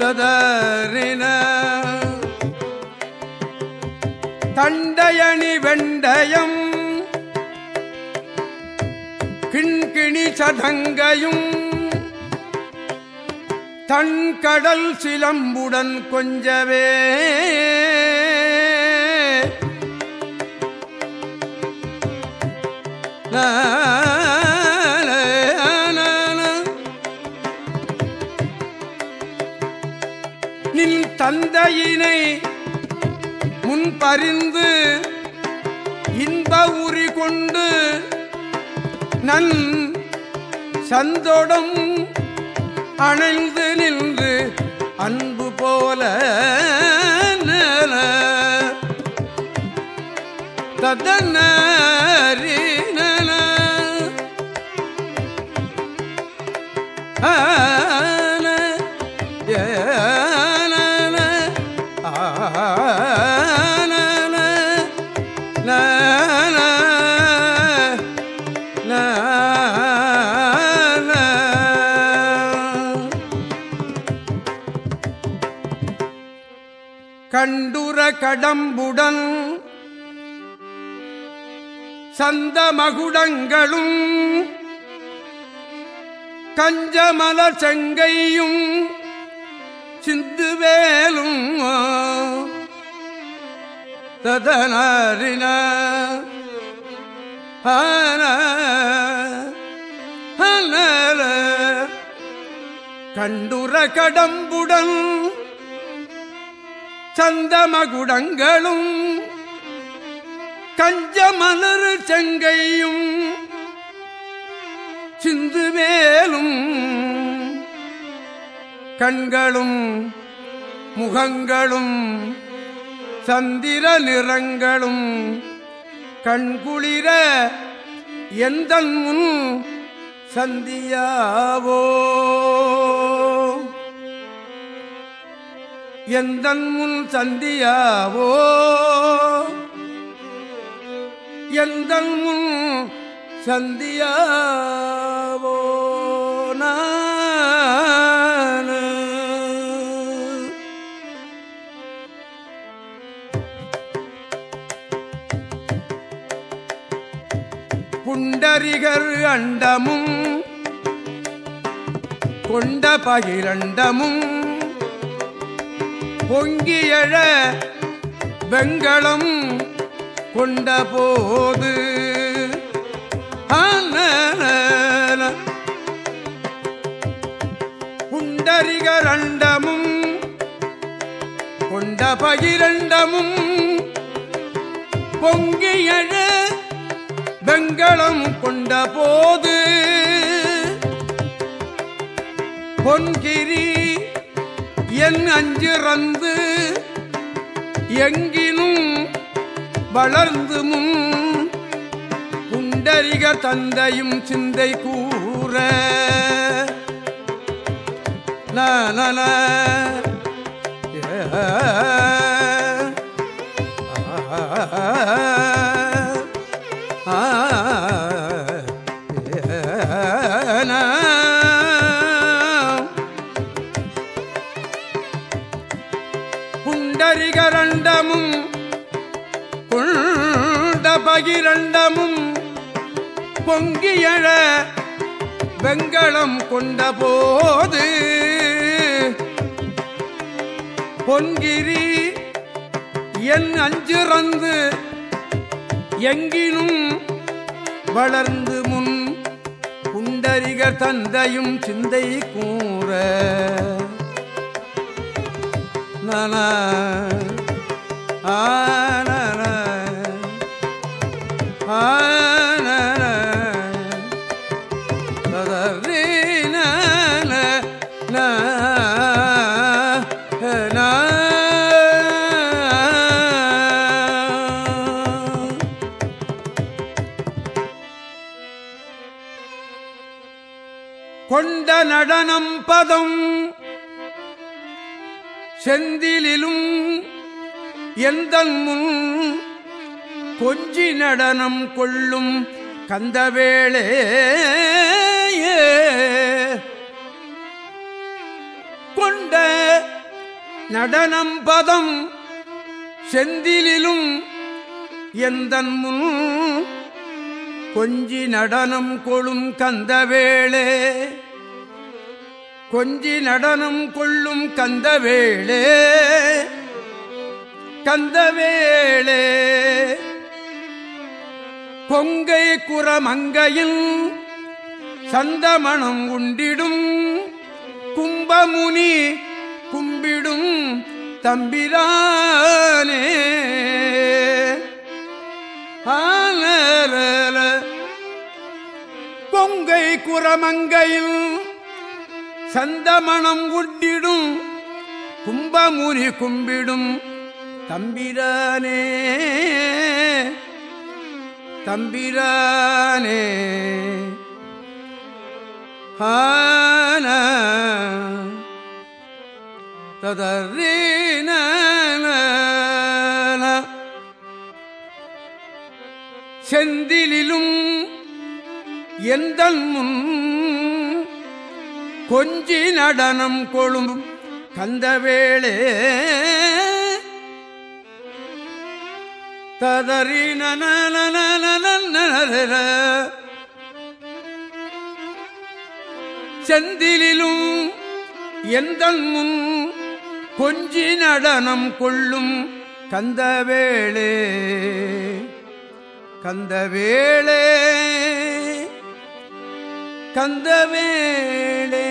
ததறின தண்டையணி வெண்டயம் கிண்கிணி சதங்கையும் தன் கடல் சிலம்புடன் கொஞ்சவே. ஆ தந்தையினை முன்பறிந்து இன்ப உரி கொண்டு நன் சந்தோடம் அணைந்து நின்று அன்பு போல ததனரின கண்டுர கடம்புடன் சந்த மகுடங்களும் கஞ்சமல செங்கையும் ததனரின கண்டுர கடம்புடன் சந்தமகுடங்களும் கஞ்சமலர் செங்கையும் சிந்துவேலும் கண்களும் முகங்களும் சந்திர நிறங்களும் கண்குளிர எந்த முன் சந்தியாவோ? எந்த முன் சந்தியாவோ? எந்த முன் சந்தியாவோ? புண்டரிகர் அண்டமும் கொண்ட பகிரண்டமும் பொங்கியழ வெங்களம் கொண்ட போது ஆனன. புண்டரிகரண்டமும் கொண்ட பகிரண்டமும் பொங்கியழ வெங்களம் கொண்ட போது பொன்கிரி என் அஞ்சிறந்து எங்கினும் வளர்ந்து முன் குண்டரிக தந்தையும் சிந்தை கூற. நல புண்டரிகரண்டமும் குண்ட பகிரண்டமும் பொங்கியழ வெங்களம் கொண்ட போது பொன்கிரி என் அஞ்சிறந்து எங்கினும் வளர்ந்து முன் புண்டரிகர் தந்தையும் சிந்தை கூற. கொண்ட நடனம் பதம் செந்திலும் எந்த முன் கொஞ்சி நடனம் கொள்ளும் கந்தவேளே. கொண்ட நடனம் பதம் செந்திலும் எந்த முன் கொஞ்சி நடனம் கொளும் கந்தவேளே. கொஞ்சி நடனம் கொள்ளும் கந்தவேளே கந்தவேளே. கொங்கை குரமங்கையில் சந்தமணம் உண்டிடும் கும்பமுனி கும்பிடும் தம்பிரானே. ஆலல கொங்கை குரமங்கையில் சந்தமணம் உட்டிடும் கும்பமுனி கும்பிடும். தம்பிரானே தம்பிரானே. ஹான ததரீன செந்திலும் எந்த முன் கொஞ்சி நடனம் கொழும் கந்தவேளே ததறி ததறின செந்திலும் எந்த முன் கொஞ்சி நடனம் கொள்ளும் கந்தவேளே கந்தவேளே கந்தவேளே